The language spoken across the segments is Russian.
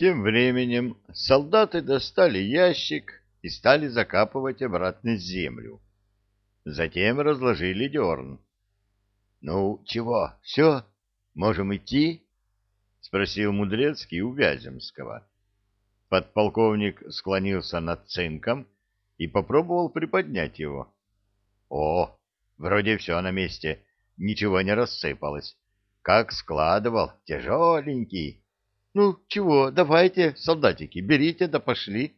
Тем временем солдаты достали ящик и стали закапывать обратно землю. Затем разложили дерн. — Ну, чего, все? Можем идти? — спросил Мудрецкий у Вяземского. Подполковник склонился над цинком и попробовал приподнять его. — О, вроде все на месте, ничего не рассыпалось. Как складывал, тяжеленький. Ну, чего, давайте, солдатики, берите да пошли.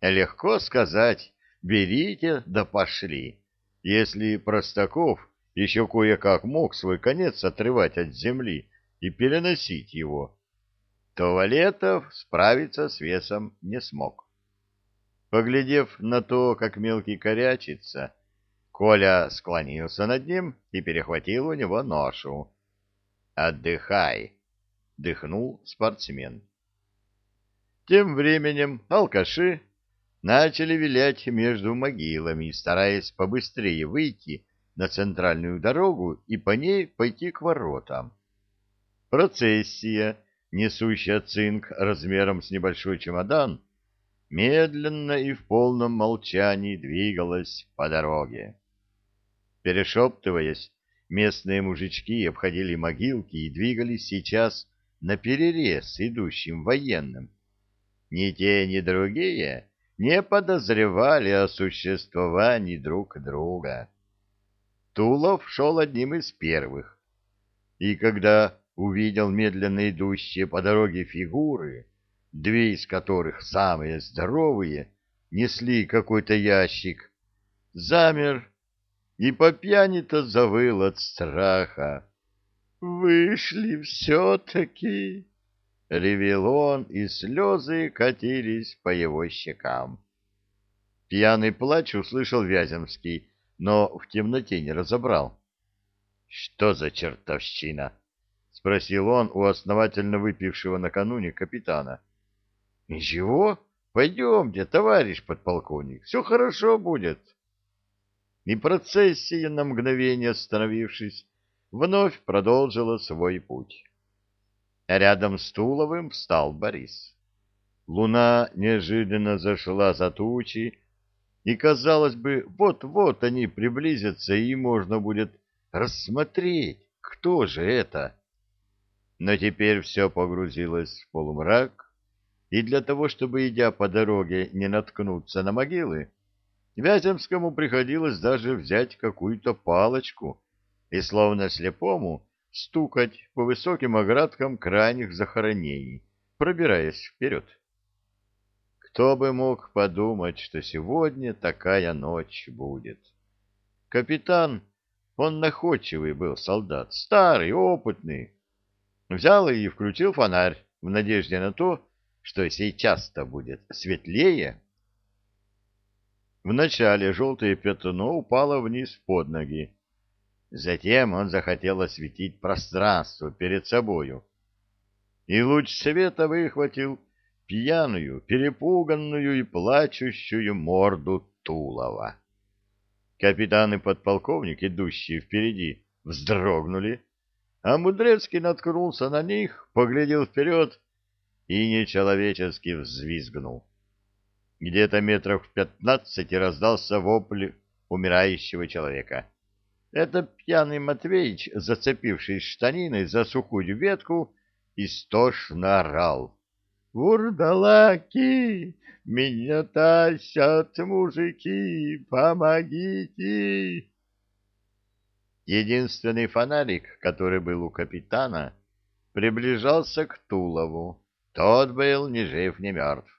Легко сказать, берите да пошли, если Простаков еще кое-как мог свой конец отрывать от земли и переносить его, то справиться с весом не смог. Поглядев на то, как мелкий корячится, Коля склонился над ним и перехватил у него ношу. «Отдыхай!» — дыхнул спортсмен. Тем временем алкаши начали вилять между могилами, стараясь побыстрее выйти на центральную дорогу и по ней пойти к воротам. Процессия, несущая цинк размером с небольшой чемодан, медленно и в полном молчании двигалась по дороге. Перешептываясь, Местные мужички обходили могилки и двигались сейчас на перерез идущим военным. Ни те, ни другие не подозревали о существовании друг друга. Тулов шел одним из первых, и когда увидел медленно идущие по дороге фигуры, две из которых, самые здоровые, несли какой-то ящик, замер и по пьяни-то завыл от страха. «Вышли все-таки!» — ревел он, и слезы катились по его щекам. Пьяный плач услышал Вяземский, но в темноте не разобрал. «Что за чертовщина?» — спросил он у основательно выпившего накануне капитана. «Ничего, пойдемте, товарищ подполковник, все хорошо будет» и процессия, на мгновение остановившись, вновь продолжила свой путь. Рядом с Туловым встал Борис. Луна неожиданно зашла за тучи, и, казалось бы, вот-вот они приблизятся, и можно будет рассмотреть, кто же это. Но теперь все погрузилось в полумрак, и для того, чтобы, идя по дороге, не наткнуться на могилы, Вяземскому приходилось даже взять какую-то палочку и, словно слепому, стукать по высоким оградкам крайних захоронений, пробираясь вперед. Кто бы мог подумать, что сегодня такая ночь будет? Капитан, он находчивый был солдат, старый, опытный. Взял и включил фонарь в надежде на то, что сейчас-то будет светлее, Вначале желтое пятно упало вниз под ноги. Затем он захотел осветить пространство перед собою. И луч света выхватил пьяную, перепуганную и плачущую морду Тулова. Капитан и подполковник, идущие впереди, вздрогнули, а Мудрецкий наткнулся на них, поглядел вперед и нечеловечески взвизгнул. Где-то метров в пятнадцати раздался вопль умирающего человека. Это пьяный Матвеич, зацепившись штаниной за сухую ветку, истошно орал. «Вурдалаки! Меня тащат мужики! Помогите!» Единственный фонарик, который был у капитана, приближался к Тулову. Тот был ни жив, ни мертв.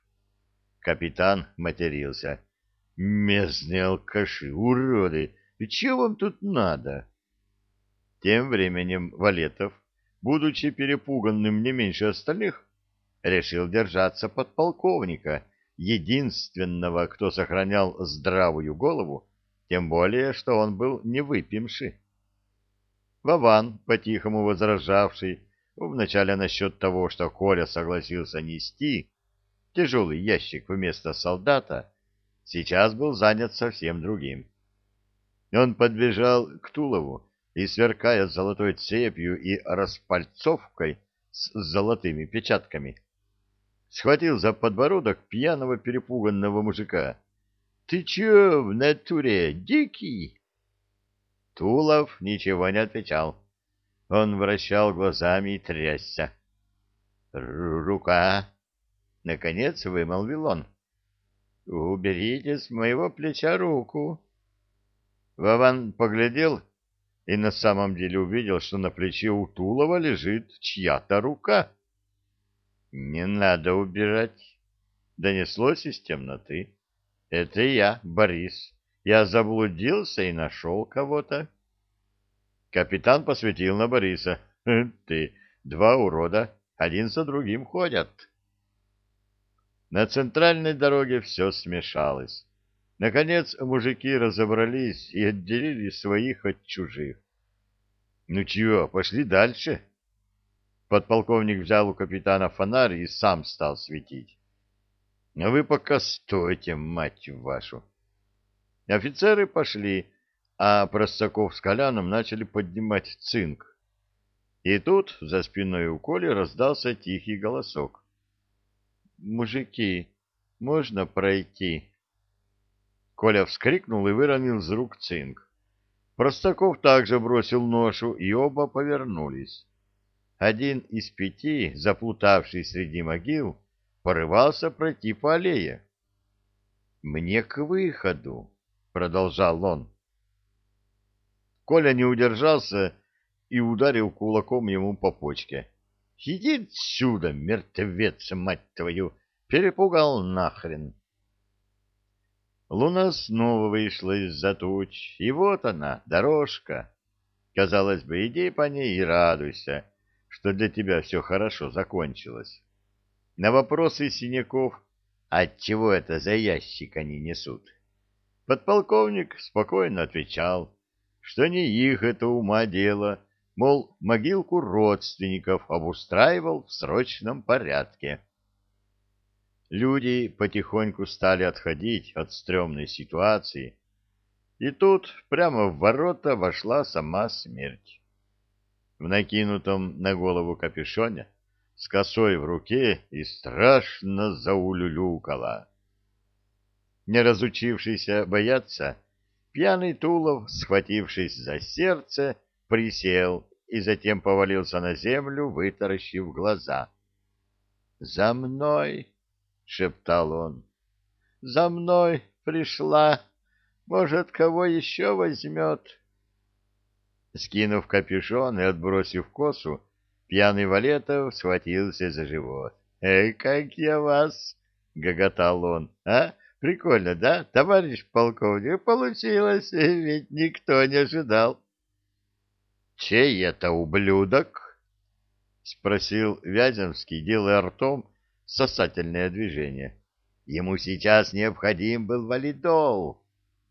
Капитан матерился. «Местные алкаши, уроды! И чего вам тут надо?» Тем временем Валетов, будучи перепуганным не меньше остальных, решил держаться подполковника, единственного, кто сохранял здравую голову, тем более, что он был не выпивший. Вован, по-тихому возражавший, вначале насчет того, что Коля согласился нести, тяжелый ящик вместо солдата, сейчас был занят совсем другим. Он подбежал к Тулову и, сверкая золотой цепью и распальцовкой с золотыми печатками, схватил за подбородок пьяного перепуганного мужика. — Ты чё в натуре, дикий? Тулов ничего не отвечал. Он вращал глазами и трясся. — Рука! — наконец вымолвил он. — Уберите с моего плеча руку. Вован поглядел и на самом деле увидел, что на плече у Тулова лежит чья-то рука. — Не надо убирать, — донеслось из темноты. — Это я, Борис. Я заблудился и нашел кого-то. Капитан посветил на Бориса. — Ты, два урода, один за другим ходят. На центральной дороге все смешалось. Наконец мужики разобрались и отделили своих от чужих. — Ну чего, пошли дальше? Подполковник взял у капитана фонарь и сам стал светить. — А вы пока стойте, мать вашу! Офицеры пошли, а Простаков с Коляном начали поднимать цинк. И тут за спиной у Коли раздался тихий голосок. — Мужики, можно пройти? Коля вскрикнул и выронил из рук цинк. Простаков также бросил ношу, и оба повернулись. Один из пяти, заплутавший среди могил, порывался пройти по аллее. «Мне к выходу», — продолжал он. Коля не удержался и ударил кулаком ему по почке. «Иди отсюда, мертвец, мать твою! Перепугал нахрен!» Луна снова вышла из-за туч, и вот она, дорожка. Казалось бы, иди по ней и радуйся, что для тебя все хорошо закончилось. На вопросы синяков, отчего это за ящик они несут, подполковник спокойно отвечал, что не их это ума дело, мол, могилку родственников обустраивал в срочном порядке. Люди потихоньку стали отходить от стрёмной ситуации, и тут прямо в ворота вошла сама смерть. В накинутом на голову капюшоне, с косой в руке и страшно заулюлюкала. Не разучившийся бояться, пьяный Тулов, схватившись за сердце, присел и затем повалился на землю, вытаращив глаза. «За мной!» — шептал он. — За мной пришла. Может, кого еще возьмет? Скинув капюшон и отбросив косу, пьяный Валетов схватился за живот. — Эй, как я вас! — гоготал он. — А? Прикольно, да, товарищ полковник? Получилось, ведь никто не ожидал. — Чей это ублюдок? — спросил Вяземский, делая ртом сосательное движение. Ему сейчас необходим был валидол.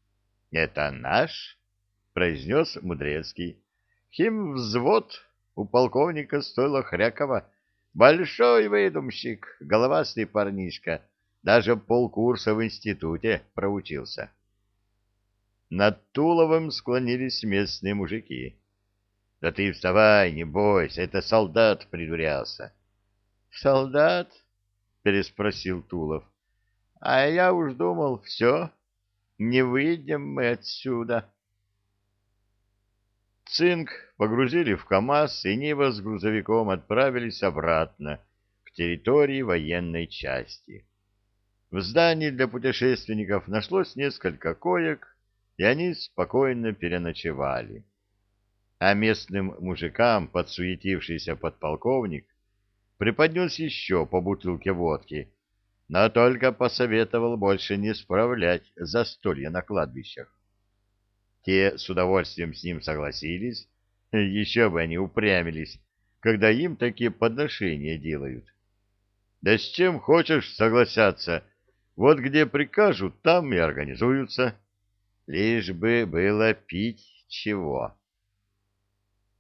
— Это наш? — произнес Мудрецкий. — Химвзвод у полковника стоило Хрякова. Большой выдумщик, головастый парнишка. Даже полкурса в институте проучился. Над Туловым склонились местные мужики. — Да ты вставай, не бойся, это солдат придурялся. — Солдат? Переспросил Тулов. — А я уж думал, все, не выйдем мы отсюда. Цинк погрузили в КАМАЗ, и Нива с грузовиком отправились обратно к территории военной части. В здании для путешественников нашлось несколько коек, и они спокойно переночевали. А местным мужикам подсуетившийся подполковник преподнес еще по бутылке водки, но только посоветовал больше не справлять застолья на кладбищах. Те с удовольствием с ним согласились, еще бы они упрямились, когда им такие подношения делают. Да с чем хочешь согласятся, вот где прикажут, там и организуются, лишь бы было пить чего.